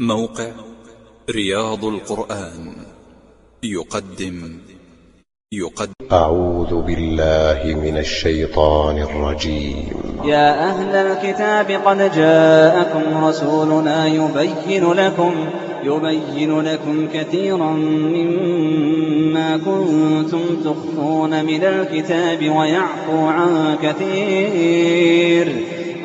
موقع رياض القرآن. يقدم. يقدم. أعوذ بالله من الشيطان الرجيم. يا أهل الكتاب قد جاءكم رسولنا يبين لكم يبين لكم كثيرا مما كنتم تخفون من الكتاب ويعفو عن كثير.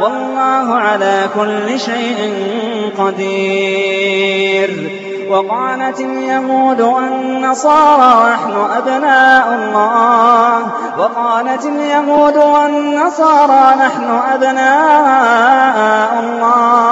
والله على كل شيء قدير. وقالت اليهود والنصارى نحن أبناء الله. وقالت اليهود والنصارى نحن أبناء الله.